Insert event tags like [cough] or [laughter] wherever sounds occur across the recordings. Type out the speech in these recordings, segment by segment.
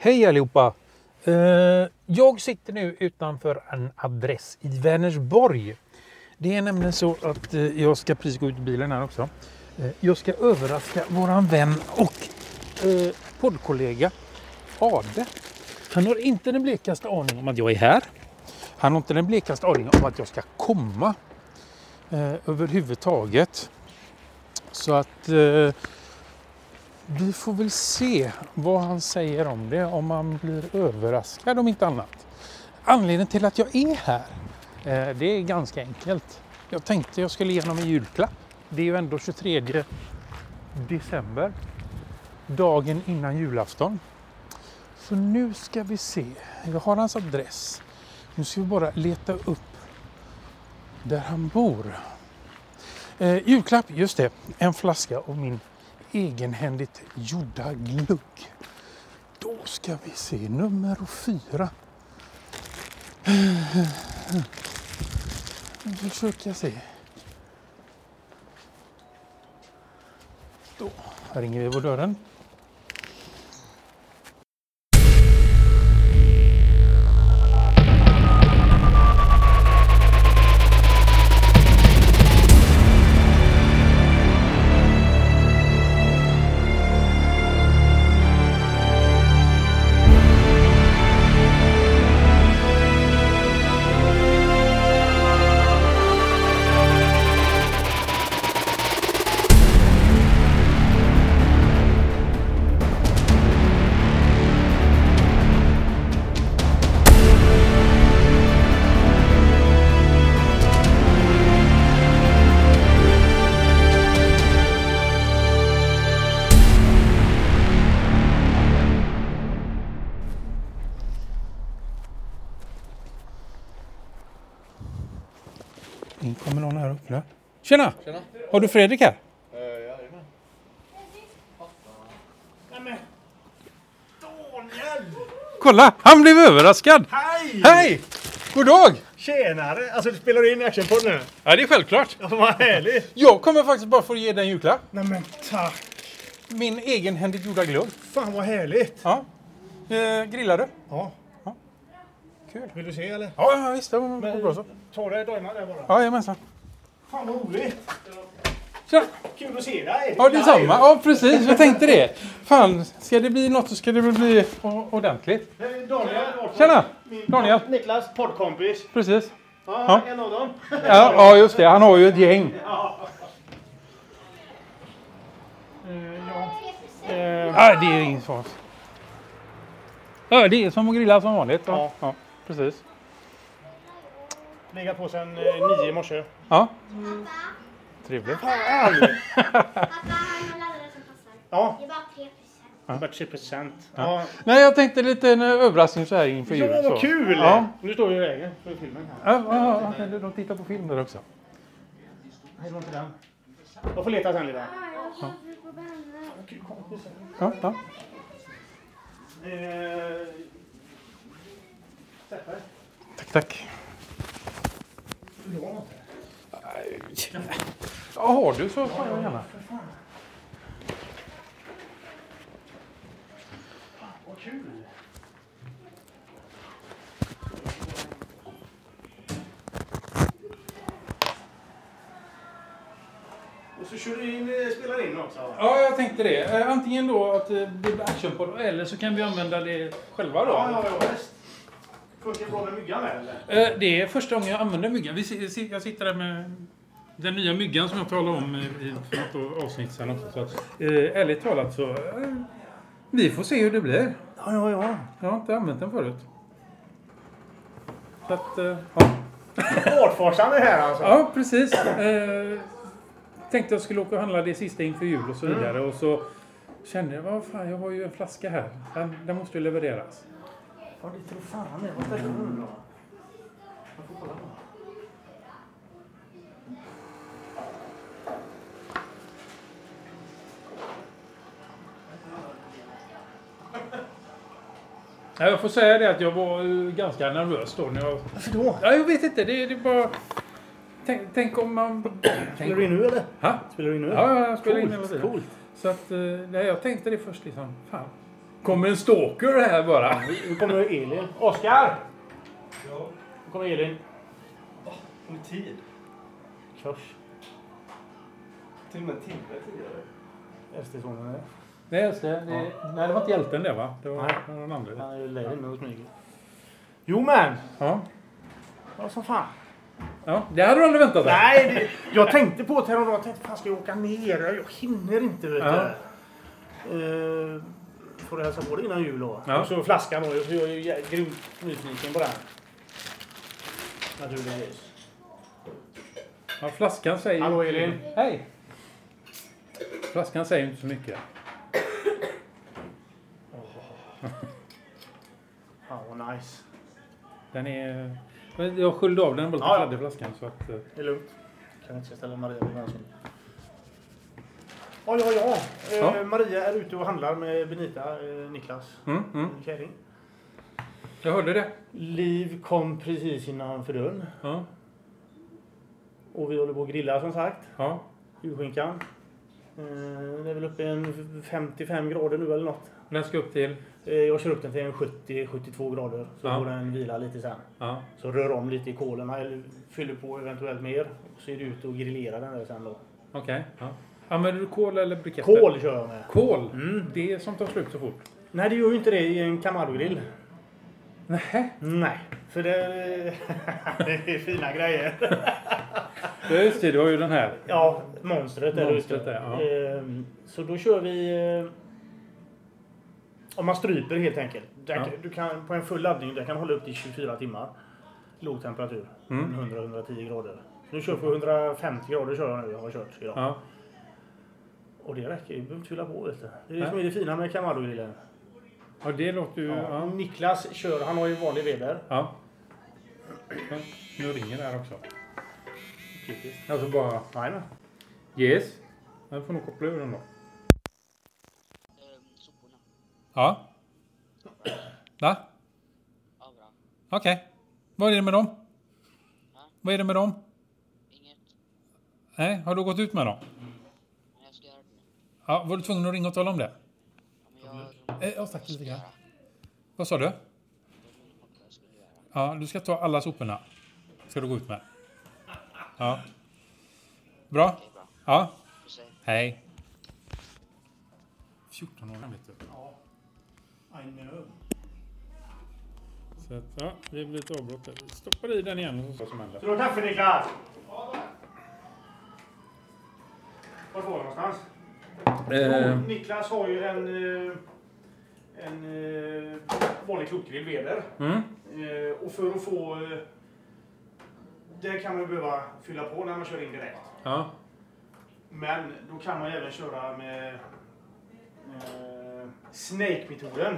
Hej allihopa! Eh, jag sitter nu utanför en adress i Vänersborg. Det är nämligen så att eh, jag ska precis gå ut i bilen här också. Eh, jag ska överraska våran vän och poddkollega Ade. Han har inte den blekaste aning om att jag är här. Han har inte den blekaste aning om att jag ska komma eh, överhuvudtaget. Så att eh, vi får väl se vad han säger om det, om han blir överraskad om inte annat. Anledningen till att jag är här, eh, det är ganska enkelt. Jag tänkte jag skulle ge honom en julklapp. Det är ju ändå 23 december, dagen innan julafton. Så nu ska vi se. Jag har hans adress. Nu ska vi bara leta upp där han bor. Eh, julklapp, just det. En flaska av min egenhändigt gjorda glugg. Då ska vi se nummer fyra. Nu försöker jag se. Då ringer vi på dörren. Har du Fredrik här? Uh, jajamän. Nämen! Daniel! Kolla! Han blev överraskad! Hej! Hej! God dag! Tjenare! Alltså du spelar in actionpodd nu? Ja, det är självklart. Ja, vad härligt! Jag kommer faktiskt bara för att ge dig en julklapp. Nämen tack! Min egenhändigt gjorda glugg. Fan vad härligt! Ja. Eh, grillar du? Ja. Kul. Vill du se eller? Ja, ja visst. Det var bra så. Ta dig dojorna där bara. Ja, jajamensan. Fan vad roligt! Tja! Kul att se dig! Ja, detsamma. Ja, precis. Jag tänkte det. Fan, ska det bli något så ska det väl bli ordentligt. Det är Daniel. Tjena! Daniel. Niklas poddkompis. Precis. Ja, en av dem. Ja, ja, just det. Han har ju ett gäng. Ja. Eh, ja. Eh, det är inget svar. Ja, det är som att grilla som vanligt. Ja, Ja. precis. Legat på sen eh, nio i morse. Ja. Trevligt. Fan, aldrig. Pappa, han har laddare som passar. Ja, Det är bara 3 det var 3 procent. Ja. Nej, jag tänkte lite en överraskning så här inför jul. Ja, vad kul! Ja. Nu står vi i vägen för filmen här. Ja, ja, ja, ja, de tittar på film där också. Då till den. Jag får leta sen lite. Ja, ja. Eh, sätt dig. Tack, tack. Något? Ja, har du så får jag gärna. Och så kör du in, eh, spelar in också? Ja, jag tänkte det. Eh, Antingen då att eh, det blir actionpodd eller så kan vi använda det själva då. Ja, ja, ja, visst. Funkar det bra med myggan med eller? Det är första gången jag använder myggan. Jag sitter där med den nya myggan som jag talade om i något avsnitt sen också. Så att, eh, ärligt talat så... eh, Vi får se hur det blir. Ja, ja, ja. Jag har inte använt den förut. Så att, eh, ja. [laughs] Artforsaren är här alltså? Ja, precis. Eh, tänkte jag skulle åka och handla det sista inför jul och så vidare. Och så kände jag, vad fan, jag har ju en flaska här. Den, den måste ju levereras. Ja, det tror fan det. Vad ställer du då? Jag får kolla Ja, jag får säga det att jag var eh, ganska nervös då. När jag, Varför då? ja, jag vet inte. Det, det är bara... Tänk, tänk om man... Spelar du in nu eller? Ha? Spelar du in nu? Ja, ja, jag spelar in hela Coolt. Så att, eh, nej, jag tänkte det först liksom. Fan, Kommer en stalker här bara? Nu kommer Elin. Oskar! Nu kommer Elin. Med tid. Kurs. Till och med en timme tidigare. Äldste sonen är. Nej, just det. det Nej, det var inte hjälten det va? Det var Nej. någon annan. Han är ju med och smyger. Jo men! Ja. Vad som fan. ja, det hade du aldrig väntat dig. Nej, det, jag tänkte på det häromdagen. Jag tänkte, fan ska jag åka ner? Jag hinner inte vet Ja. du. Uh, får du hälsa på dig innan jul då. Ja. Och så flaskan då. Jag är ju grymt nyfiken på den. Naturligtvis. Ja, flaskan säger... Hallå Elin. Hej! Flaskan säger inte så mycket. Ja, vad nice. Den är... Jag sköljde av den, den lite Ja, ja. kladdig flaskan. Så att, eh, Det är lugnt. Kan inte ställa Maria på gränsen. Ja, ja, ja. Eh. Maria är ute och handlar med Benita, eh, Niklas mm, mm. Kärring. Jag hörde det. Liv kom precis innanför dörren. Ja. Och vi håller på att grilla som sagt. Ja. Julskinkan. Eh, det är väl uppe i en 55 grader nu eller något. Den ska upp till... Eh, jag kör upp den till en 70-72 grader. Så Ja. får den vila lite sen. Ja. Så rör om lite i kolerna eller fyller på eventuellt mer. Och så är det ut och grillera den där sen då. Okej. Ja. Använder du kol eller briketter? Kol kör jag med. Kol? Mm. Det är som tar slut så fort. Nej, det gör ju inte det i en Camaro-grill. Nej. Nej, för det, [laughs] det är fina grejer. Ja, just det. Du har ju den här. Ja, monstret Monstret ute. är, ja. Ehm, Så då kör vi... Om man stryper helt enkelt. Ja. Du kan, på en full laddning där kan hålla upp till 24 timmar. Låg temperatur. Mm. 100-110 grader. Nu kör jag på 150 grader kör jag nu. Jag har kört idag. Ja. Och det räcker. Du behöver inte fylla på. Vet du. Det är det Nej. som är det fina med Camaro-grillen. ja, det låter ju... Ja. Ja. Niklas kör. Han har ju vanlig veder. ja. Nu ringer det här också. Typiskt. Alltså bara... Jajamän. Yes. Jag får nog koppla ur den då. Ehm, soporna. Ja. Va? Ja, bra. Okej. Vad är det med dem? Ja. Vad är det med dem? Inget. Nej, har du gått ut med dem? Men jag ska göra det nu. Ja, var du tvungen att ringa och tala om det? Ja, men jag... Eh, ja, tack lite grann. göra. Vad sa du? Ja, du ska ta alla soporna. Ska du gå ut med. Ja. Bra? Okej, bra. Ja. Hej. 14 år vet du. Ja. I know. Så att, ja, det blir ett avbrott. där. Vi stoppar i den igen och så vad som händer. Ha kaffe Niklas? Var var jag någonstans? Eh, Niklas har ju en, eh, en eh, vanlig klokgrill veder. mm. Eh, Och för att få... Det kan man ju behöva fylla på när man kör in direkt. Ja. Men då kan man ju även köra med eh, Snake-metoden.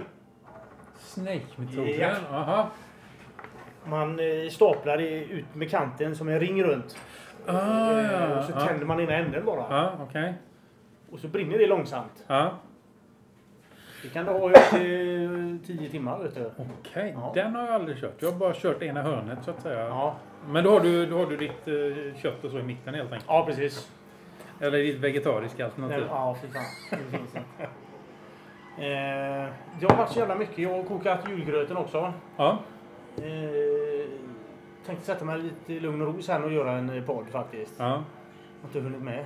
Snake-metoden. Ja. Aha. Man eh, staplar i- ut med kanten som en ring runt. Ah, Eh, ja. och så ja. tänder man ena änden bara. Ja, okej. Och så brinner det långsamt. Ja. Det kan du ha till 10 timmar. Okej, Ja. den har jag aldrig kört. Jag har bara kört ena hörnet så att säga. Ja, Men då har du, då har du ditt eh, kött och så i mitten helt enkelt. ja precis. Eller ditt vegetariska Nej, alternativ. ja, fy fan. Eh, det har varit så jävla mycket. Jag har kokat julgröten också. Ja. Eh, tänkte sätta mig lite i lugn och ro sen och göra en eh, podd faktiskt. ja. Har inte hunnit med.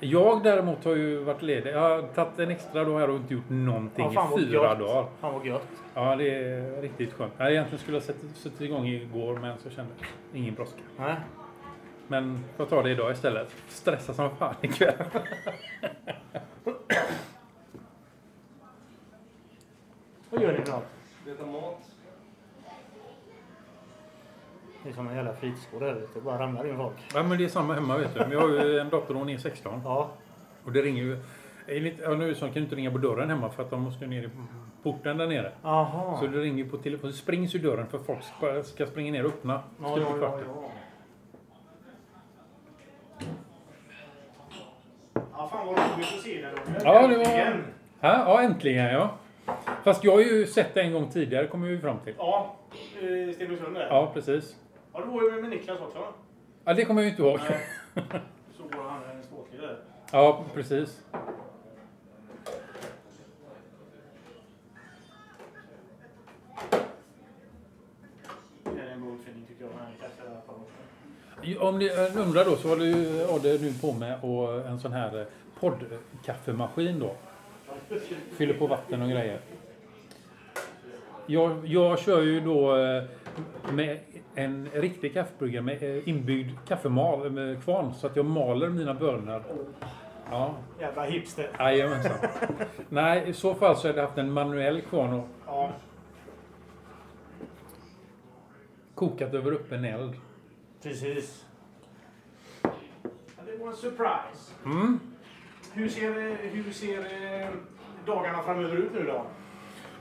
Jag däremot har ju varit ledig. Jag har tagit en extra dag här och inte gjort någonting Ja, i fyra gött. dagar. Fan vad gött. Ja, det är riktigt skönt. Jag egentligen skulle ha suttit, suttit igång igår men så kände jag ingen brådska. Nej. Men får ta det idag istället. Stressa som fan ikväll. [laughs] Vad gör ni för något? Leta mat. Det är som en jävla fritidsgård här ute. Det bara ramlar in folk. Ja, men det är samma hemma vet du. Men jag har ju en dotter och hon är 16. Ja. Och det ringer ju... Enligt, ja, nu så kan du inte ringa på dörren hemma för att de måste ner i porten där nere. Aha. Så det ringer på telefon. Det springs ur dörren för folk ska, ska springa ner och öppna. Ja, ja, ja, ja. Ja, fan vad roligt att se dig Roger. Ja, det var- Äntligen. Ja, ja, äntligen ja. Fast jag har ju sett det en gång tidigare, kommer vi fram till. Ja, i Stenungsund där. Ja, precis. Ja, du var ju med Niklas också. Ja, det kommer jag ju inte ihåg. Nej. [laughs] Så går han en ståtlig där. Ja, precis. Om ni eh, undrar då så håller ju Adde nu på med och en sån här eh, poddkaffemaskin då. Fyller på vatten och grejer. Jag, jag kör ju då eh, med en riktig kaffebryggare med eh, inbyggd kaffemal med kvarn så att jag maler mina bönor. Ja, Jävla hipster. jajamensan. Nej, i så fall så hade jag haft en manuell kvarn och Ja. kokat över öppen eld. Precis. Det var en surprise. Mm. Hur ser, hur ser eh, dagarna framöver ut nu då?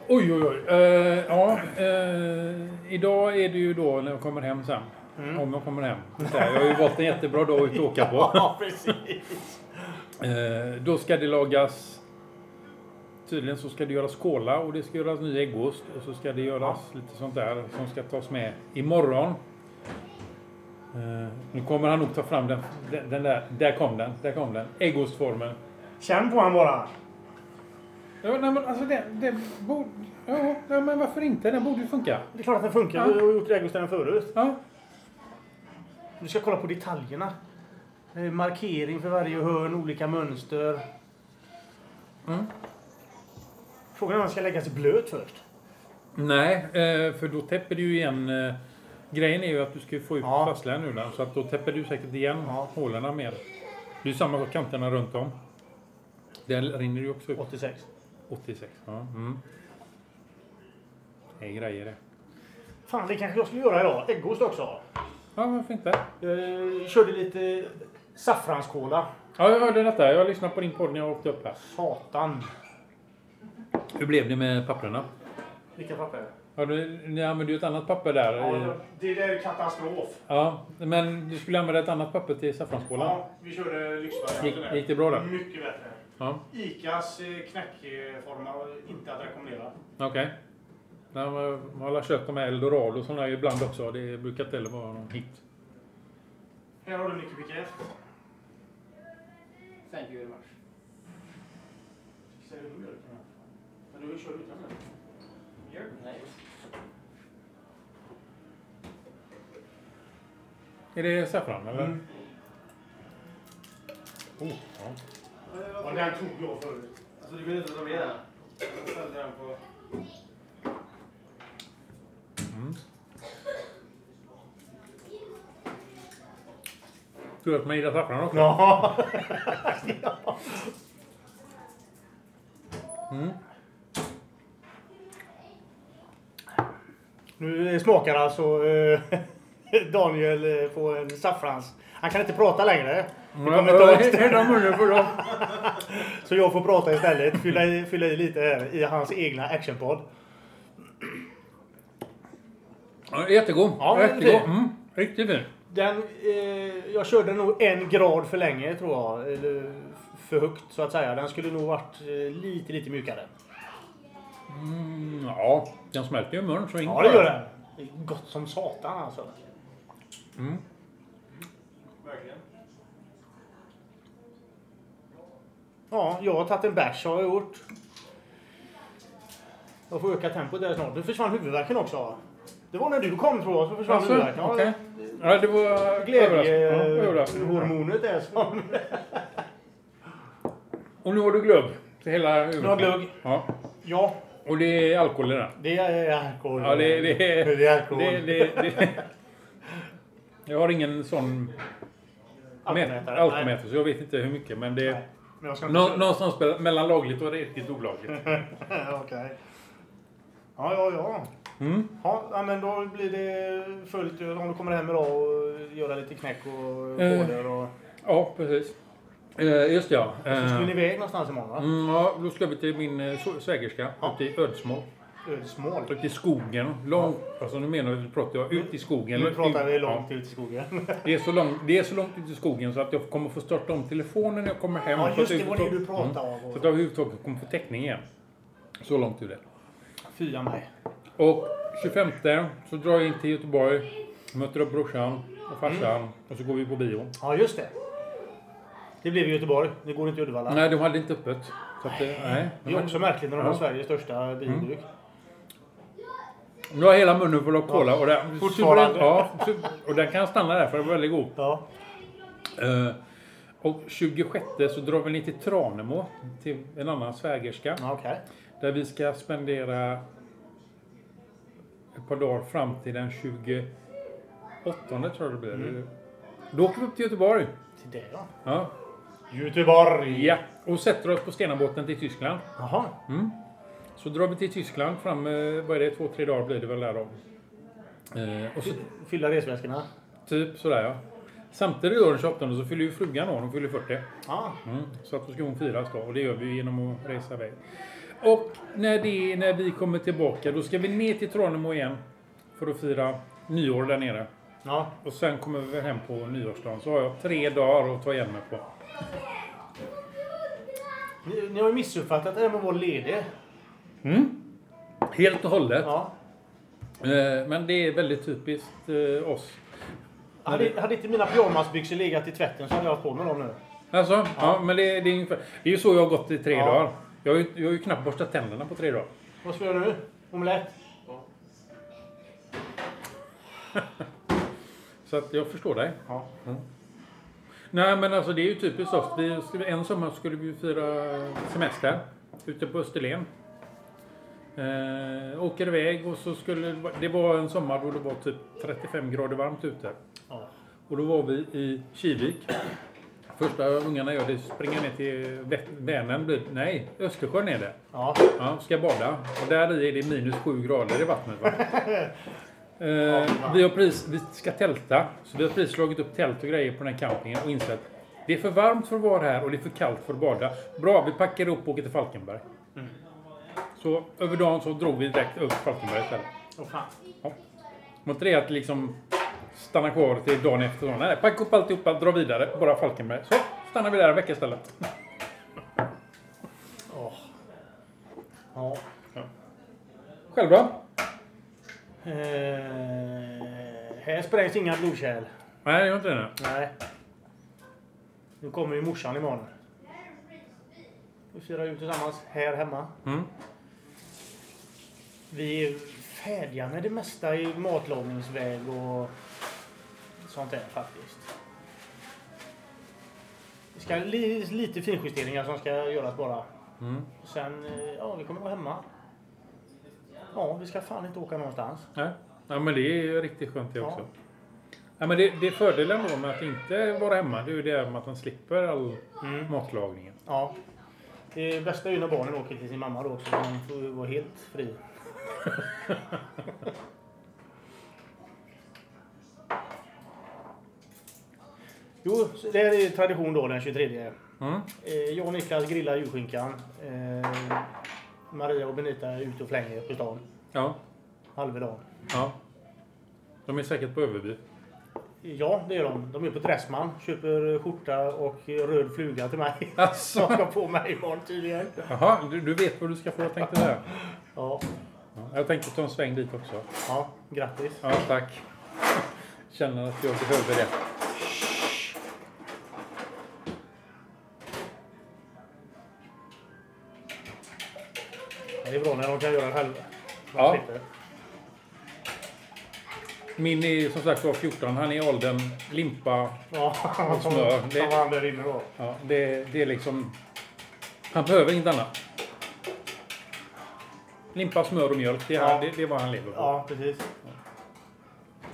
Oj, oj, oj. Eh, ja, eh, idag är det ju då när jag kommer hem sen. Om jag kommer hem. Så här, Jag har ju valt en jättebra dag att åka på. [laughs] Ja, precis. Eh, då ska det lagas... Tydligen så ska det göras kola och det ska göras ny äggost. Och så ska det göras lite sånt där som ska tas med imorgon. Eh, nu kommer han nog ta fram den, den, den där. Där kom den. Där kom den. Äggostformen. Känn på han bara. Ja, nej, men alltså det, det borde... Ja, nej, men varför inte? Den borde ju funka. Det är klart att den funkar. Ja. Vi har gjort äggosten förut. Ja. Du ska kolla på detaljerna. Markering för varje hörn, olika mönster. Mm. Frågan är om den ska läggas i blöt först. Nej, eh, för då täpper du ju igen... eh, Grejen är ju att du ska få ut Ja. fastlägen nu där, så att då täpper du säkert igen Ja. hålen med. Det är ju samma på kanterna runt om. Där rinner ju också upp. 86. 86. Ja. Mm. Det är grejer det. Fan, det kanske jag skulle göra idag. Äggost också. Ja, varför inte? Jag körde lite saffranskola. Ja, jag hörde detta. Jag lyssnade på din podd när jag åkte upp här. Satan. Hur blev det med papperna? Vilka papper? Ja, du, ni använde ju ett annat papper där. Ja, det där är katastrof. Ja, men du skulle använda ett annat papper till saffranskolan. Ja, vi körde lyxvarianten Gick, där. gick det bra då? Mycket bättre. Ja, Icas eh, knäckformar inte att rekommendera. okej. Okay. Man har köpt de här Eldorado och sådana ibland också. Det brukar inte heller vara någon hit. Här har du Nicky Piquet. Thank you very much. Säger du mjölk? Men du kör utan mjölk. Mjölk? Nej. Är det saffran eller? Mm. Oh, ja. Ja, den tog jag förut. Alltså du vill inte ta med den? Jag ställde den på... Mm. Att man gillar saffran också? Ja. [laughs] Mm. Nu smakar alltså eh, [laughs] Daniel eh, på en saffrans. Han kan inte prata längre. Det kommer ta åt. Hela munnen för dem. Så jag får prata istället. Fylla i, fylla i lite här i hans egna actionpodd. Ja, jättegod. Ja, jättegod. Mm. Riktigt fin. Den, eh, jag körde nog en grad för länge tror jag. Eller för högt så att säga. Den skulle nog varit eh, lite, lite mjukare. Mm, ja, den smälter ju i munnen så in Ja, det gör den. Det gott som satan alltså. Mm. Ja, jag har tagit en bärs har jag gjort. Jag får öka tempot där snart. Nu försvann huvudvärken också. Det var när du kom tror jag så försvann Alltså, huvudvärken. Ja, okej. Ja, det var överraskande. Ja, överraskande. Glädjehormonet är som... [laughs] Och nu har du glögg till hela huvudet. Nu har glögg. Ja. Ja, Och det är alkohol i den. det är alkohol. Ja, det, det, är, Det är alkohol. Det, det, det, [laughs] jag har ingen sån Alkomätare. mät- alkomätare så jag vet inte hur mycket. Men det Nej. Men jag ska inte... nå, någonstans mellan lagligt och riktigt olagligt. [laughs] Okej. Ja, ja, ja. Mm. Ja, men då blir det fullt om du kommer hem idag och göra lite knäck och Eh. koder och... Ja, precis. Eh, just ja. Så skulle ni Eh, iväg någonstans imorgon va? mm, ja. Då ska vi till min eh, så- svägerska Ja. ute i Ödsmål. Ödsmål. Ute i skogen. Långt, alltså nu menar vi, pratar jag ut i skogen. Nu pratar vi Ja. långt ut i skogen. [laughs] Det är, så långt, det är så långt ut i skogen så att jag kommer få starta om telefonen när jag kommer hem. Ja, just det jag var det du pratade Mm. om. Så att jag överhuvudtaget kommer få täckning igen. Så långt är det. Fia mig. Och 25 så drar jag in till Göteborg. Möter upp brorsan och farsan. Mm. Och så går vi på bio. Ja, just det. Det blev i Göteborg. Det går inte i Uddevalla. Nej, de hade inte öppet. Så att, eh, nej. Det är också märkligt när de har Ja. Sveriges största bilduk. Nu har hela munnen full av cola. Och, den, Fortfarande. Ja, och den kan stanna där för den var väldigt god. Ja. Eh, och 26 så drar vi ner till Tranemo. Till en annan svägerska. ja Okej. Där vi ska spendera ett par dagar fram till den 28 tror jag det blir. Mm. Då åker vi upp till Göteborg. Till det ja. Ja. Göteborg. ja. Och sätter oss på Stenabåten till Tyskland. Jaha. Mm. Så drar vi till Tyskland fram, eh, vad är det, två, tre dagar blir det väl där då. Eh, och så Fylla resväskorna. typ sådär ja. Samtidigt då den 28 så fyller ju frugan år, hon fyller 40. Ja. Mm. Så att då ska hon firas då och det gör vi genom att resa iväg. Och när, det, när vi kommer tillbaka då ska vi ner till Tranemo igen. För att fira nyår där nere. Ja. Och sen kommer vi hem på nyårsdagen. Så har jag tre dagar att ta igen mig på. Ni, ni har ju missuppfattat det här med att vara ledig. Mm. Helt och hållet. Ja. Eh, Men det är väldigt typiskt eh, oss. Hade, hade inte mina pyjamasbyxor legat i tvätten så hade jag haft på mig dem nu. Alltså, ja. men det, det, är ungefär, det är ju så jag har gått i tre Ja. dagar. Jag har, ju, jag har ju knappt borstat tänderna på tre dagar. Vad ska jag göra nu? Omelett? [laughs] Så att jag förstår dig. Ja. Nej men alltså det är ju typiskt oss. Vi, en sommar skulle vi fira semester ute på Österlen. Eh, åker iväg och så skulle det var en sommar då det var typ 35 grader varmt ute. Ja. Och då var vi i Kivik. Första ungarna gör det springer ner till Vä- Vänern. blir- Nej, Östersjön är det. Ja. Ja, ska bada. Och där i är det minus 7 grader i vattnet. Va? [laughs] Eh, vi, har precis, vi ska tälta. Så vi har precis slagit upp tält och grejer på den här campingen och insett det är för varmt för att vara här och det är för kallt för att bada. Bra, vi packar upp och åker till Falkenberg. Så över dagen så drog vi direkt upp Falkenberg istället. Åh fan. Ja. Var inte det att liksom stanna kvar till dagen efter? Så, Nej, packa upp alltihopa, dra vidare. Bara Falkenberg. Så stannar vi där en vecka istället. Åh. Ja. Själv då? Eh, här sprängs inga blodkärl. Nej, det gör inte det. nu. Nej. Nu kommer ju morsan imorgon. Vi firar ju tillsammans här hemma. Mm. Vi är färdiga med det mesta i matlagningsväg och sånt där faktiskt. Det ska li, lite finjusteringar som ska göras bara. Mm. Sen, eh, ja vi kommer vara hemma. Ja, vi ska fan inte åka någonstans. Nej. Ja, men det är ju riktigt skönt det också. Ja, men det, det är fördelen då med att inte vara hemma. Det är ju det med att man slipper all Mm. matlagningen. Ja. Det bästa är ju när barnen åker till sin mamma då också. De får vara helt fri. [laughs] jo, det är tradition då den 23. Mm. Eh, jag och Niklas grillar julskinkan. Eh, Maria och Benita är ute och flänger på stan. Ja. Halva dagen. ja. De är säkert på Överby. Ja, det är de. De är på Dressman. Köper skjorta och röd fluga till mig. Alltså. [laughs] Som ska på mig imorgon tydligen. Jaha, du, du vet vad du ska få tänkte säga. Ja, Ja, jag tänkte ta en sväng dit också. ja grattis. Ja, tack. Känner att jag behöver det. Det är bra när de kan göra det själva. Ja. Min är som sagt var 14. Han är i åldern limpa. Ja, [laughs] smör. Det- Som han där inne då. Ja, det, det är liksom... Han behöver inget annat. Limpa, smör och mjölk. Det är, Ja. det, det är vad han lever på. Ja, precis.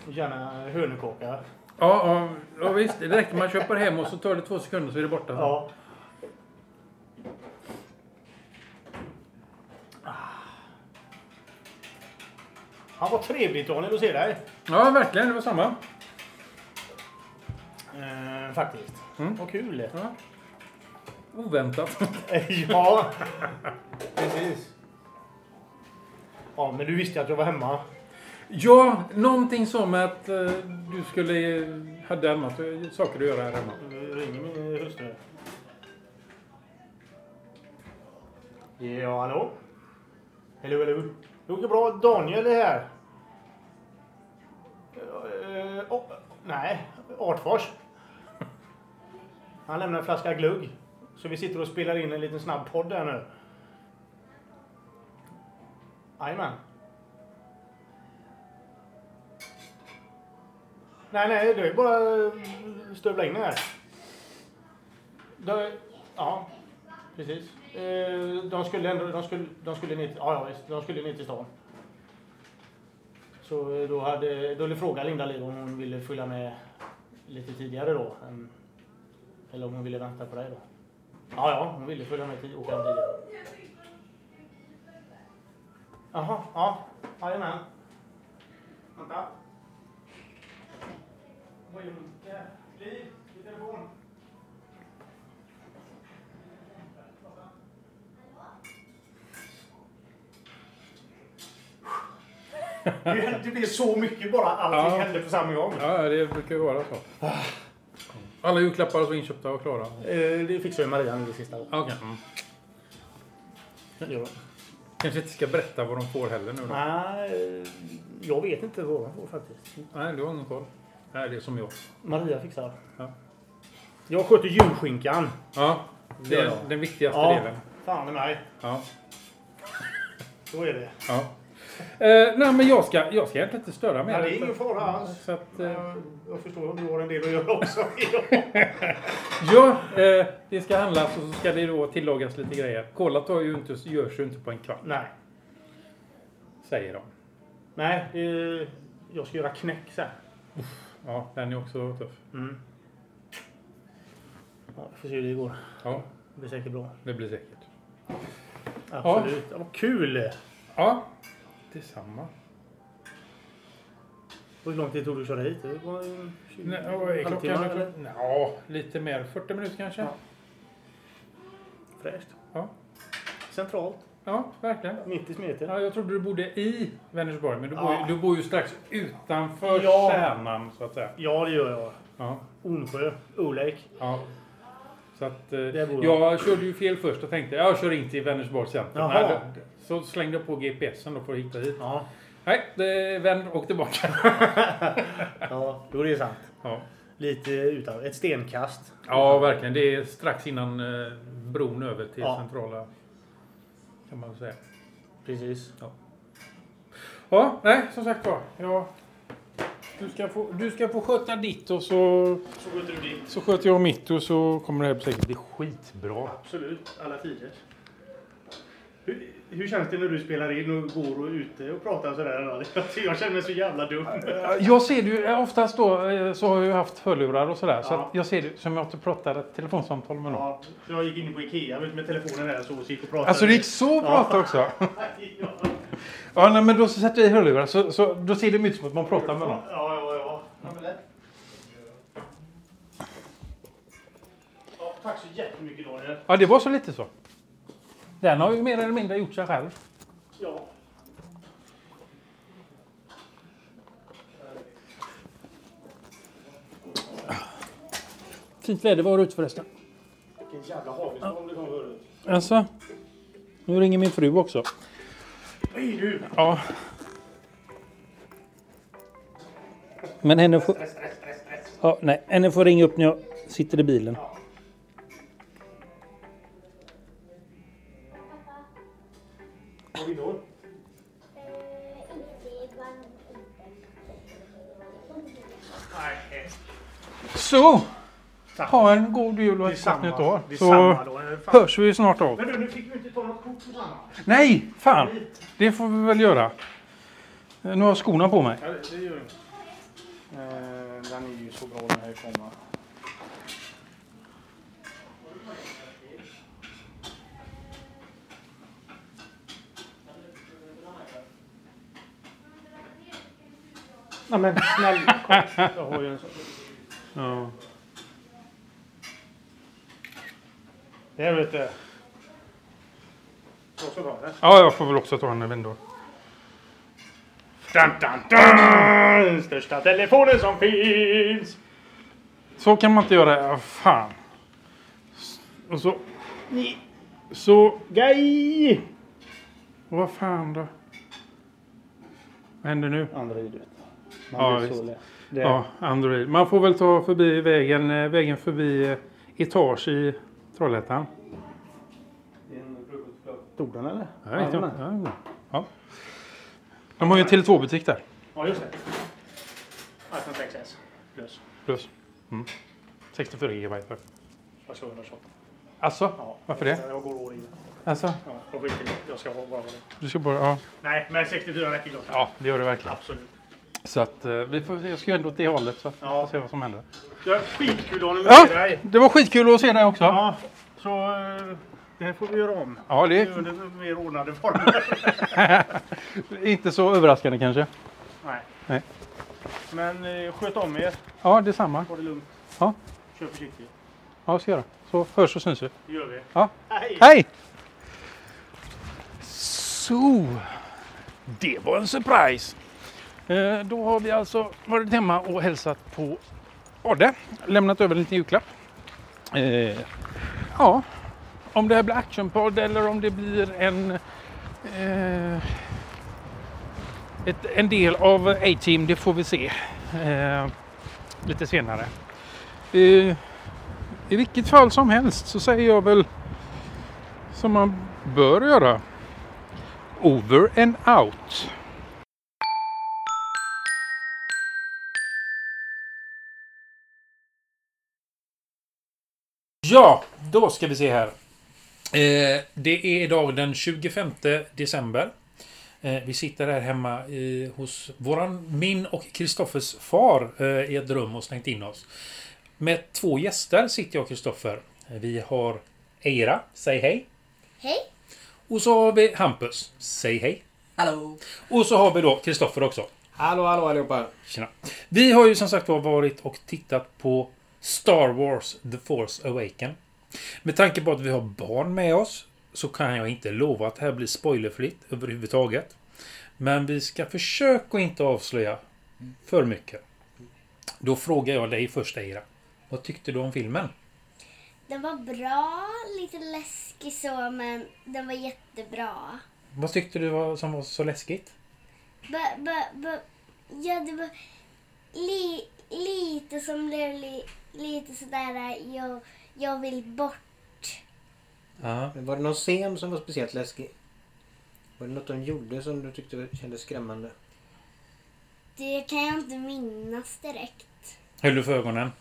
Och Gärna hönökaka. Ja, ja, ja visst. Det räcker man köper hem och så tar det två sekunder så är det borta. Ja. Han var trevligt Daniel att se dig. Ja, verkligen. Det var samma. Eh, faktiskt. Mm. Vad kul. Ja. Oväntat. [laughs] ja, precis. Ja, men du visste att jag var hemma. Ja, någonting som att eh, du skulle hade annat eh, saker att göra här hemma. Ringer min hustru. Ja, hallå? Hello, hello. Det går bra. Daniel är här. Eh, oh, nej, Artfors. Han lämnar en flaska glugg. Så vi sitter och spelar in en liten snabb podd där nu. Jajamän. Nej, nej, det är bara eh, stövla in här. Det, ja, precis. Eh, de skulle ändå, de skulle, de skulle ner, ja, ja, visst, de skulle ner till stan. Så eh, då, hade, då frågade Linda Liv om hon ville följa med lite tidigare då. Eller om hon ville vänta på dig då. Ja, ja, hon ville följa med till, åka tidigare. Jaha, ja, jajamän. Vänta. Du? Liv, i telefon. Det det blev så mycket bara. Allting Ja. hände på samma gång. Ja, det brukar ju vara så. Alla julklappar är så inköpta och klara. Eh, Det fixar ju Maria nu det sista. Okej. Mm. Kanske inte ska berätta vad de får heller nu då. Nej, jag vet inte vad hon får faktiskt. Nej, du har ingen koll. Nej, det är som jag. Maria fixar. Ja. Jag sköter julskinkan. Ja, det är den viktigaste Ja, delen. fan i mig. Ja. Så är det. ja. Eh, nej, men jag ska, jag ska egentligen inte störa mer. Ja, det är ingen fara alls. Eh, Jag- Jag förstår att du har en del att göra också. [laughs] ja, eh, det ska handlas och så ska det då tillagas lite grejer. Kola tar ju inte, görs ju inte på en kvart, Nej. säger de. Nej, eh, jag ska göra knäck sen. Ja, den är också tuff. Mm. Ja, vi får se hur det går. Ja, Det blir säkert bra. det blir säkert. Absolut. Ja. Vad kul! Ja, detsamma. Hur lång tid tog det att köra hit? Det var en 20 Nej, vad är klockan? eller? Ja, lite mer. 40 minuter kanske? Ja. Fräscht. Ja. Centralt. Ja, verkligen. Mitt i smeten. Ja, jag trodde du bodde i Vänersborg, men du, bor, Ja. ju, du bor ju strax utanför Ja. kärnan, så att säga. Ja, det gör jag. Ja, Ormsjö. Olake. ja. Så att, eh, bor jag. jag körde ju fel först och tänkte jag kör in till Vänersborgs centrum. Jaha. Nej, det- Så slängde jag på GPSen då för att hitta hit. Ja. Nej, det vänd och tillbaka. [laughs] ja, då är det sant. Ja. Lite utan. Ett stenkast. ja, verkligen. Det är strax innan eh, bron över till Ja. centrala, kan man säga. Precis. Ja, nej, som sagt var. Ja, du, ska få, du ska få sköta ditt och så, Så sköter du ditt. så sköter jag mitt och så kommer det här säkert bli skitbra. Absolut. Alla tider. Hur, hur känns det när du spelar in och går och ute och pratar sådär? [laughs] Jag känner mig så jävla dum. Jag ser ju oftast då eh, så har jag ju haft hörlurar och sådär. Så Ja. att jag ser det som jag inte pratar ett telefonsamtal med någon. Ja, så jag gick in på Ikea med telefonen här så och gick och pratade. Alltså det gick så att Ja. prata också. [laughs] Ja, Ja, nej, men då sätter jag i hörlurar så, så då ser det ut som att man pratar med någon. ja, ja. ja. ja, ja tack så jättemycket Daniel. Ja, det var så lite så. Den har ju mer eller mindre gjort sig själv. Ja. Fint väder var ute förresten. Vilken jävla hagelstorm det kom förut. Alltså, nu ringer min fru också. Hej du! Ja. Men henne får... Ja, nej, henne får ringa upp när jag sitter i bilen. Vad Så! Tack. Ha en god jul och ett gott nytt år. Så hörs vi snart av. Men du, nu fick vi inte ta något kort tillsammans. Nej, fan! Det får vi väl göra. Nu har jag skorna på mig. Ja, det, det gör inget. Eh, den är ju så bra den här kommer. Nej men snälla. Jag har ju en sån. Ja. Det vet du. Så så ja, jag får väl också ta en ändå. Dun, dun, dun! Största telefonen som finns. Så kan man inte göra. Fan. Och så... Så... Gay! Vad fan då? Vad händer nu? Android vet Ja, blir visst. lätt. Det. Ja, Android. Man får väl ta förbi vägen, eh, vägen förbi eh, etage i Trollhättan. Stod den eller? Ja, vet jag. Ja. De har ju en Tele2-butik där. Ja, just det. iPhone 6s. Plus. Plus. Mm. 64 GB. Ha 128. Alltså? Ja. Varför det? Jag går all in. Alltså? Ja, jag skiter i det. Jag ska ha bara det. Du ska bara... Ja, Nej, men 64 räcker gott. ja det gör det verkligen. Absolut. Så att eh, vi får, jag ska ju ändå åt det hållet så att Ja. får se vad som händer. Det är skitkul Daniel Ja, med dig. det var skitkul att se dig också. Ja, så eh, det här får vi göra om. Ja, det Under mer ordnade former. [laughs] inte så överraskande kanske. Nej. Nej. Men eh, sköt om er. Ja, detsamma. Ha det lugnt. Ja. Kör försiktigt. Ja, ska göra. Så hörs och syns vi. Det gör vi. Ja. Hej! Hej! Så, det var en surprise. Eh, då har vi alltså varit hemma och hälsat på Adde. Lämnat över en liten julklapp. Eh, ja, om det här blir actionpodd eller om det blir en eh, ett, en del av A-Team, det får vi se eh, lite senare. Eh, I vilket fall som helst så säger jag väl som man bör göra. Over and out. Ja, då ska vi se här. Eh, det är idag den 25 december. Eh, vi sitter här hemma eh, hos våran, min och Kristoffers far eh, i ett rum och slängt in oss. Med två gäster sitter jag och Kristoffer. Eh, Vi har Eira, säg hej. Hej. Och så har vi Hampus, säg hej. Hallå! Och så har vi då Kristoffer också. Hallå, hallå allihopa! Tjena. Vi har ju som sagt var varit och tittat på Star Wars The Force Awaken. Med tanke på att vi har barn med oss så kan jag inte lova att det här blir spoilerfritt överhuvudtaget. Men vi ska försöka inte avslöja för mycket. Då frågar jag dig först Eira. Vad tyckte du om filmen? Den var bra, lite läskig så, men den var jättebra. Vad tyckte du var, som var så läskigt? B, ja, det var li, lite som blev li, lite sådär, jag, jag vill bort. Ja. Men var det någon scen som var speciellt läskig? Var det något de gjorde som du tyckte kändes skrämmande? Det kan jag inte minnas direkt. Höll du för ögonen?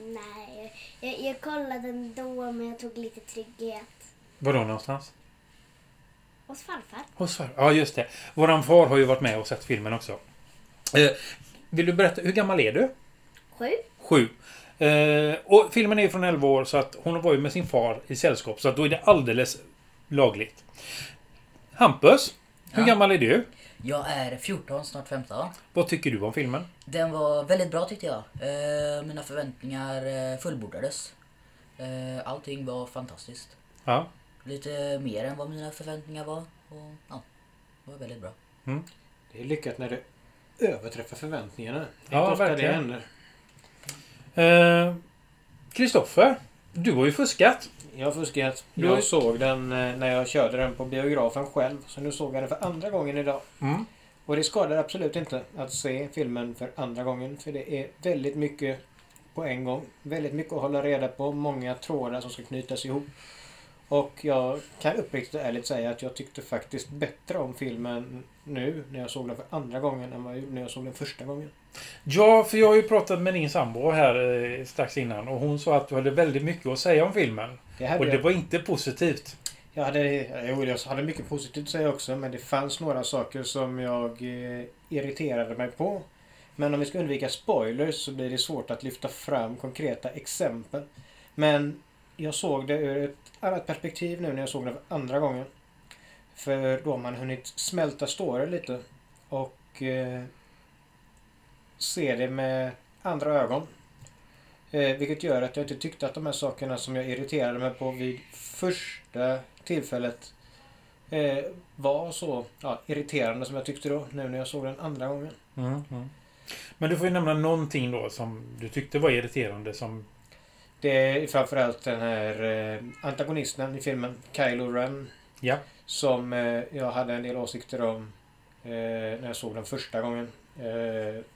Nej, jag, jag kollade ändå, men jag tog lite trygghet. Var då någonstans? Hos farfar. Hos far. Ja, just det. Våran far har ju varit med och sett filmen också. Eh, vill du berätta, hur gammal är du? Sju. Sju. Eh, och filmen är från 11 år så att hon var ju med sin far i sällskap så att då är det alldeles lagligt. Hampus, hur Ja. gammal är du? Jag är 14, snart 15. Vad tycker du om filmen? Den var väldigt bra tyckte jag. Eh, mina förväntningar eh, fullbordades. Eh, allting var fantastiskt. Ja. Lite mer än vad mina förväntningar var. Och, ja, det var väldigt bra. Det är lyckat när det överträffar förväntningarna. Det är Ja, ofta verkligen. det händer. Eh, Kristoffer, du har ju fuskat. Jag har fuskat. Du Jag såg den eh, när jag körde den på biografen själv. Så nu såg jag den för andra gången idag. Mm. Och det skadar absolut inte att se filmen för andra gången. För det är väldigt mycket på en gång. Väldigt mycket att hålla reda på. Många trådar som ska knytas ihop. Och jag kan uppriktigt och ärligt säga att jag tyckte faktiskt bättre om filmen nu när jag såg den för andra gången än vad jag när jag såg den första gången. Ja, för jag har ju pratat med din sambo här eh, strax innan och hon sa att du hade väldigt mycket att säga om filmen. Det Och det jag, var inte positivt. jag, hade, jo, jag hade mycket positivt att säga också men det fanns några saker som jag eh, irriterade mig på. Men om vi ska undvika spoilers så blir det svårt att lyfta fram konkreta exempel. Men jag såg det ur ett annat perspektiv nu när jag såg det för andra gången. För då har man hunnit smälta storyn lite och eh, se det med andra ögon. Eh, vilket gör att jag inte tyckte att de här sakerna som jag irriterade mig på vid första tillfället eh, var så ja, irriterande som jag tyckte då nu när jag såg den andra gången. Mm, mm. Men du får ju nämna någonting då som du tyckte var irriterande som... Det är framförallt den här eh, antagonisten i filmen, Kylo Ren. Ja. Som eh, jag hade en del åsikter om eh, när jag såg den första gången.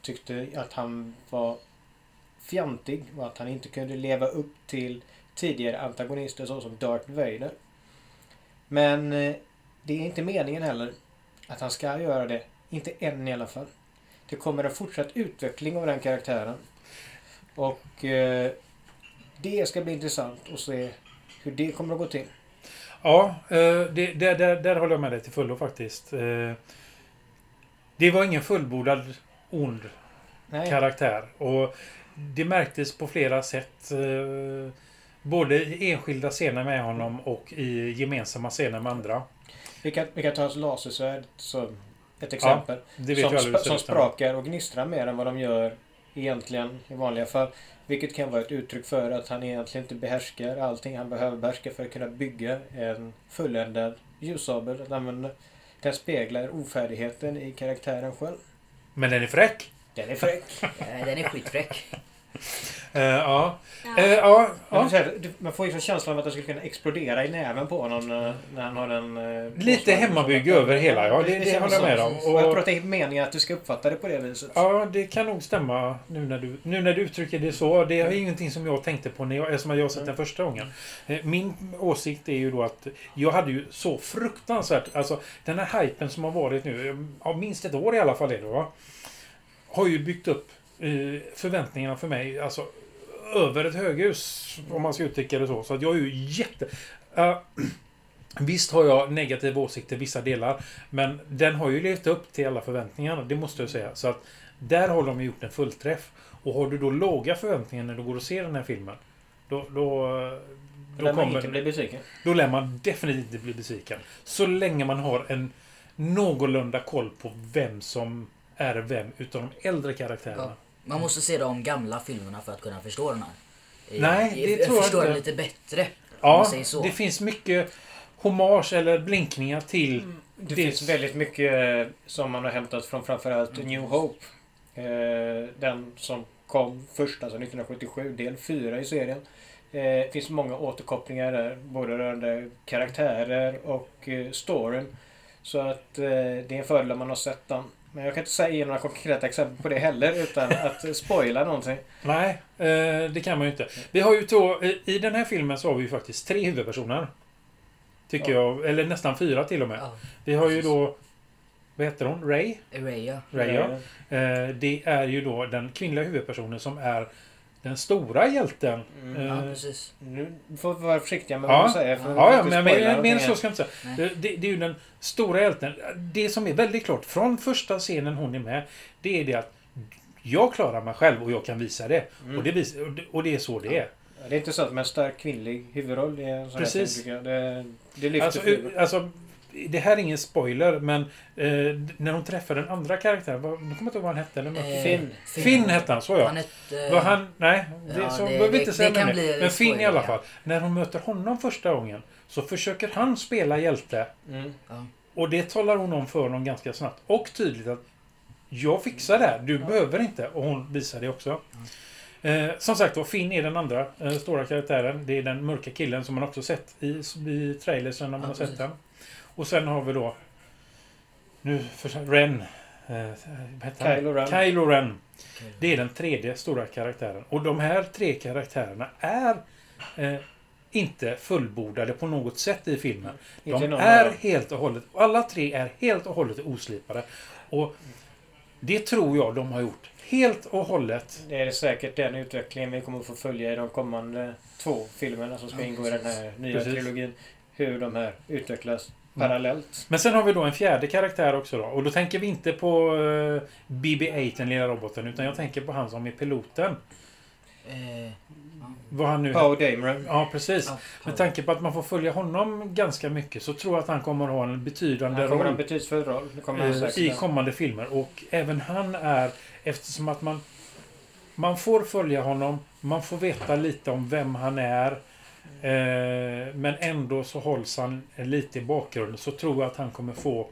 Tyckte att han var fjantig och att han inte kunde leva upp till tidigare antagonister såsom Darth Vader. Men det är inte meningen heller att han ska göra det. Inte än i alla fall. Det kommer en fortsatt utveckling av den karaktären. Och eh, det ska bli intressant att se hur det kommer att gå till. Ja, eh, det, där, där, där håller jag med dig till fullo faktiskt. Eh, Det var ingen fullbordad ond Nej, karaktär. Och det märktes på flera sätt. eh, Både i enskilda scener med honom och i gemensamma scener med andra. vi, kan, vi kan ta hans lasersvärd som ett exempel. Det vet som, sp- som sprakar och gnistrar mer än vad de gör egentligen i vanliga fall. Vilket kan vara ett uttryck för att han egentligen inte behärskar allting han behöver behärska för att kunna bygga en fulländad ljussabel. Att använda- Den speglar ofärdigheten i karaktären själv. Men den är fräck. Den är fräck. [laughs] Den är skitfräck. Eh, ja. Ja. Eh, ja, Man, ja. du- man får ju så känslan av att det skulle kunna explodera i näven på honom när, när han har den... eh, Lite hemmabygge över hela, ja. Det, det känns håller jag med om. Och jag tror att det är meningen att du ska uppfatta det på det viset. ja, det kan nog stämma nu när, du, nu när du uttrycker det så. Det är ingenting som jag tänkte på när jag, eftersom jag har sett den första gången. Eh, Min åsikt är ju då att jag hade ju så fruktansvärt... Alltså den här hypen som har varit nu, eh, ja, minst ett år i alla fall är det va? Har ju byggt upp eh, förväntningarna för mig, alltså över ett höghus om man ska uttrycka det så. Så att jag är ju jätte... Uh, [clears throat] visst har jag negativa åsikter i vissa delar, men den har ju levt upp till alla förväntningarna, det måste jag säga. Så att där har de gjort en fullträff. Och har du då låga förväntningar när du går och ser den här filmen, då, då, Då då, man inte bli besviken. då lär man definitivt inte bli besviken. Så länge man har en någorlunda koll på vem som är vem utav de äldre karaktärerna. Ja. Man måste se de gamla filmerna för att kunna förstå den här. Nej, det jag tror jag förstår inte. den lite bättre. om Ja, det finns mycket hommage eller blinkningar till... Det, Det- finns väldigt mycket som man har hämtat från framförallt New Hope. Eh, den som kom först, alltså 1977, del 4 i serien. Eh, Det finns många återkopplingar där, både rörande karaktärer och eh, storyn. Så att eh, det är en fördel om man har sett den. Men jag kan inte säga några konkreta exempel på det heller utan att [laughs] spoila någonting. Nej, eh, det kan man ju inte. Vi har ju två... eh, I den här filmen så har vi ju faktiskt tre huvudpersoner. Tycker jag. Eller nästan fyra till och med. Ja, Vi har ju då... Vad heter hon? Ray? Raya. Ray, ja. Eh, Det är ju då den kvinnliga huvudpersonen som är den stora hjälten. Mm. Ja, Eh, precis. Nu får vi vara försiktiga med Ja. vad vi säger. För Ja, ja men någonting än så här. ska jag inte säga. Det, det är ju den stora hjälten. Det som är väldigt klart från första scenen hon är med, det är det att jag klarar mig själv och jag kan visa det. Mm. Och, det vis, och det- det är så det är. Ja, Det är inte så att med en stark kvinnlig huvudroll i en sån här film, Precis. tycker jag. Det, det lyfter Alltså, alltså, det här är ingen spoiler, men eh, när hon träffar den andra karaktären, vad, nu kommer jag inte ihåg vad han hette. eller vad- Eh, Finn. Finn hette han, så ja. Han hette... Var han, nej, det, Ja, så det- behöver vi det- inte säga det kan mer. bli Men Finn i alla ja. fall. När hon möter honom första gången så försöker han spela hjälte. Mm. Och det talar hon om för honom ganska snabbt och tydligt att jag fixar det här, du behöver inte. Och hon visar det också. Eh, som sagt då, Finn är den andra eh, stora karaktären. Det är den mörka killen som man också sett i, i trailersen när man Ja, har precis. sett den. Och sen har vi då... Nu, för, Ren. Eh? Kylo Ren. Kylo Ren. Det är den tredje stora karaktären. Och de här tre karaktärerna är eh, inte fullbordade på något sätt i filmen. De är helt och hållet, alla tre är helt och hållet oslipade. Och det tror jag de har gjort helt och hållet. Det är säkert den utvecklingen vi kommer att få följa i de kommande två filmerna som ska ingå i den här nya Precis. trilogin. Hur de här utvecklas parallellt. Men sen har vi då en fjärde karaktär också då. Och då tänker vi inte på eh, BB-8, den lilla roboten, utan jag tänker på han som är piloten. Eh, Vad han nu... Poe Dameron. Ja, precis. ja, Med tanke på att man får följa honom ganska mycket så tror jag att han kommer att ha en betydande Han kommer ha en roll betydelsefull roll. Eh, i kommande filmer. Och även han är, eftersom att man man får följa honom, man får veta lite om vem han är. Eh, men ändå så hålls han lite i bakgrunden. Så tror jag att han kommer få,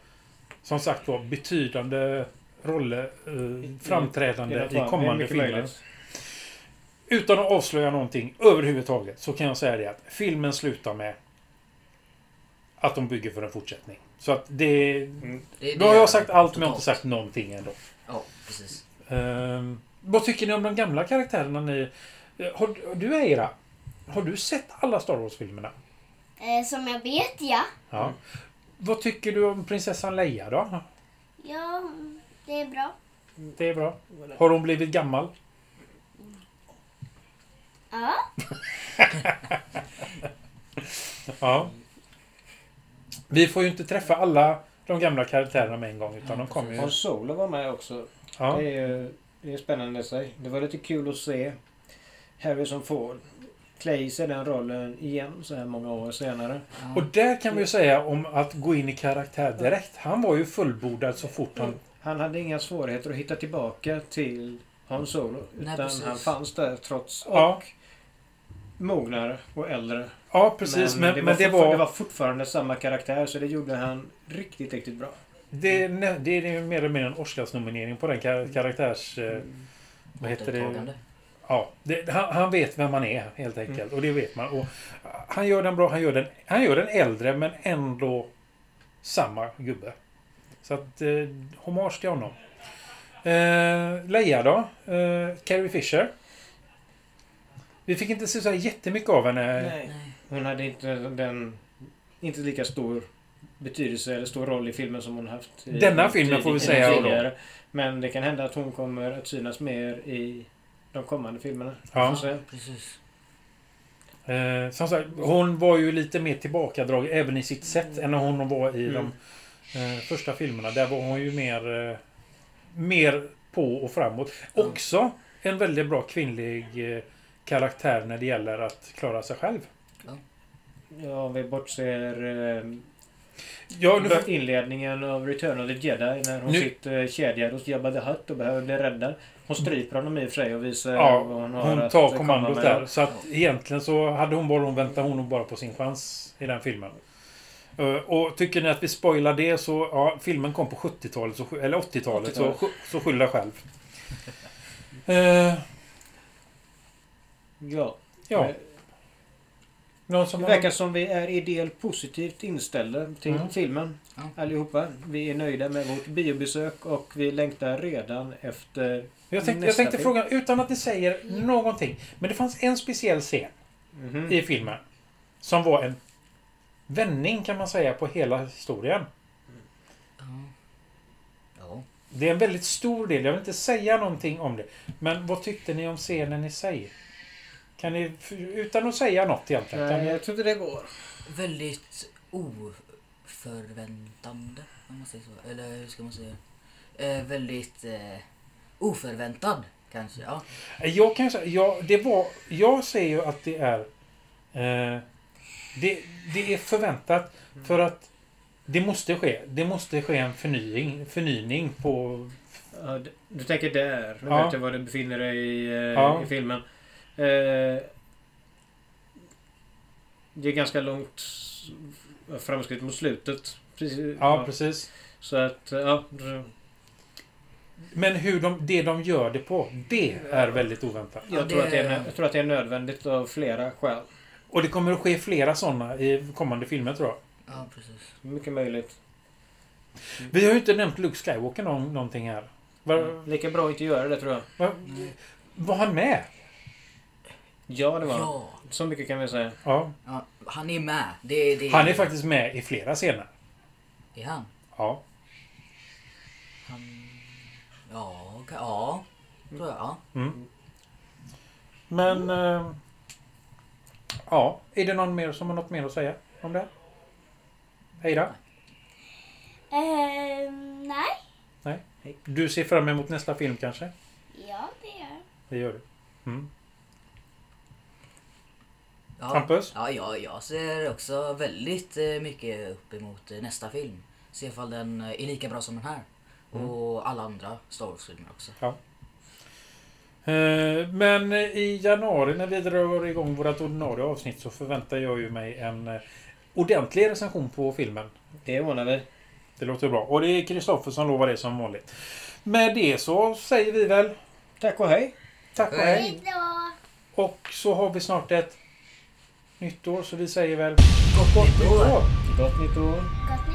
som sagt var, betydande roller, eh, framträdande I i är kommande filmer. Utan att avslöja någonting överhuvudtaget så kan jag säga det att filmen slutar med att de bygger för en fortsättning. Så att det... Mm. det- Då har jag sagt allt men jag har inte sagt någonting ändå. Ja, precis. Ehm, vad tycker ni om de gamla karaktärerna ni... eh, Har, du Eira, har du sett alla Star Wars-filmerna? Eh, som jag vet, ja. Ja. Vad tycker du om prinsessan Leia då? Ja, det är bra. Det är bra. Har hon blivit gammal? Ja. [laughs] Ja. Vi får ju inte träffa alla de gamla karaktärerna med en gång utan de kommer ju... Hans Solo var med också. Ja. Det är det är spännande i sig. Det var lite kul att se Harrison Ford klä i sig den rollen igen så här många år senare. Ja. Och där kan vi ju säga om att gå in i karaktär direkt. Han var ju fullbordad så fort han... Han hade inga svårigheter att hitta tillbaka till Hans Solo. Nej, Utan precis. han fanns där trots Ja. och mognare och äldre. Ja, precis. Men, men, det, fortfar- var... det var fortfarande samma karaktär så det gjorde han riktigt, riktigt bra. Det, nä- det är ju mer eller mindre en Oscarsnominering på den kar- karaktärs... eh, Vad heter det? Ja, det, han, han vet vem man är helt enkelt. Och det vet man. Och han gör den bra. Han gör den, han gör den äldre men ändå samma gubbe. Så att, eh, hommage till honom. Eh, Leia då? Eh, Carrie Fisher. Vi fick inte se så här jättemycket av henne. Nej. Hon hade inte den... Inte lika stor betydelse eller stor roll i filmen som hon haft i, Denna filmen får vi säga tidigare. Men det kan hända att hon kommer att synas mer i de kommande filmerna. Ja. Precis. Eh, som sagt, hon var ju lite mer tillbakadragen även i sitt sätt än när hon var i Mm. de eh, första filmerna. Där var hon ju mer, eh, mer på och framåt. Också en väldigt bra kvinnlig eh, karaktär när det gäller att klara sig själv. Ja, om vi bortser eh, Ja, nu, inledningen av Return of the Jedi när hon Nu- sitter kedjad hos Jabba the Hutt och behöver bli räddad. Hon stryper honom i och för sig och visar Ja, hon har hon tar komma kommandot där. Så att egentligen så hade hon bara hon väntat hon nog bara på sin chans i den filmen. Eh, Och tycker ni att vi spoilar det så, ja, filmen kom på 70-talet, så, sk- eller 80-talet, så, 80-talet. så skyll dig själv. Eh, Ja. ja, Eh, någon som Det har... verkar som vi är ideellt positivt inställda till Mm. filmen. Ja. Allihopa. Vi är nöjda med vårt biobesök och vi längtar redan efter Jag tänkte, jag tänkte fråga, utan att ni säger någonting. Men det fanns en speciell scen Mhm. i filmen. Som var en vändning kan man säga på hela historien. Ja. Ja. Det är en väldigt stor del. Jag vill inte säga någonting om det. Men vad tyckte ni om scenen i sig? Kan ni, utan att säga något egentligen. Kan Nej, ni, jag tror inte det går. Väldigt oförväntande. Om man säger så. Eller hur ska man säga? Eh, väldigt eh, oförväntad kanske. Ja. jag kan ju säga, jag, det var, jag säger ju att det är... Eh, det, det är förväntat för att det måste ske. Det måste ske en förnying, förnyning på... Ja, du tänker där. Nu Ja. vet jag var du befinner dig i, eh, Ja. i filmen. Eh, det är ganska långt framskritt mot slutet. Precis, Ja, precis. Så att, ja. Men hur de, det de gör det på, det är väldigt oväntat. Jag, Ja, tror att det är, jag tror att det är nödvändigt av flera skäl. Och det kommer att ske flera sådana i kommande filmer tror jag. ja, precis. Mycket möjligt. Vi har ju inte nämnt Luke Skywalker någon, någonting här. Var, Lika bra att inte göra det tror jag. var, var han med? Ja, det var. Ja. Så mycket kan vi säga. Ja. ja. Han är med. Det, det, Han är faktiskt med i flera scener. Är han? Ja. Han... Ja, okej, ja. Tror jag. Ja. Mm. Men... Eh, ja. Är det någon mer som har något mer att säga om det? Heida? Ehm, nej. Du ser fram emot nästa film kanske? Ja, det gör jag. Det gör du. Mm. Ja. Hampus? Ja, ja, jag ser också väldigt eh, mycket upp emot eh, nästa film. Se ifall den eh, är lika bra som den här. Mm. Och alla andra Star Wars-filmer också. Eh, Men i januari när vi drar igång vårt ordinarie avsnitt så förväntar jag ju mig en eh, ordentlig recension på filmen. Det ordnar vi. Det låter bra. Och det är Kristoffer som lovar det som vanligt. Med det så säger vi väl Tack och hej. tack och hej. Och så har vi snart ett nytt år så vi säger väl Gott nytt år! Gott nytt år. Gott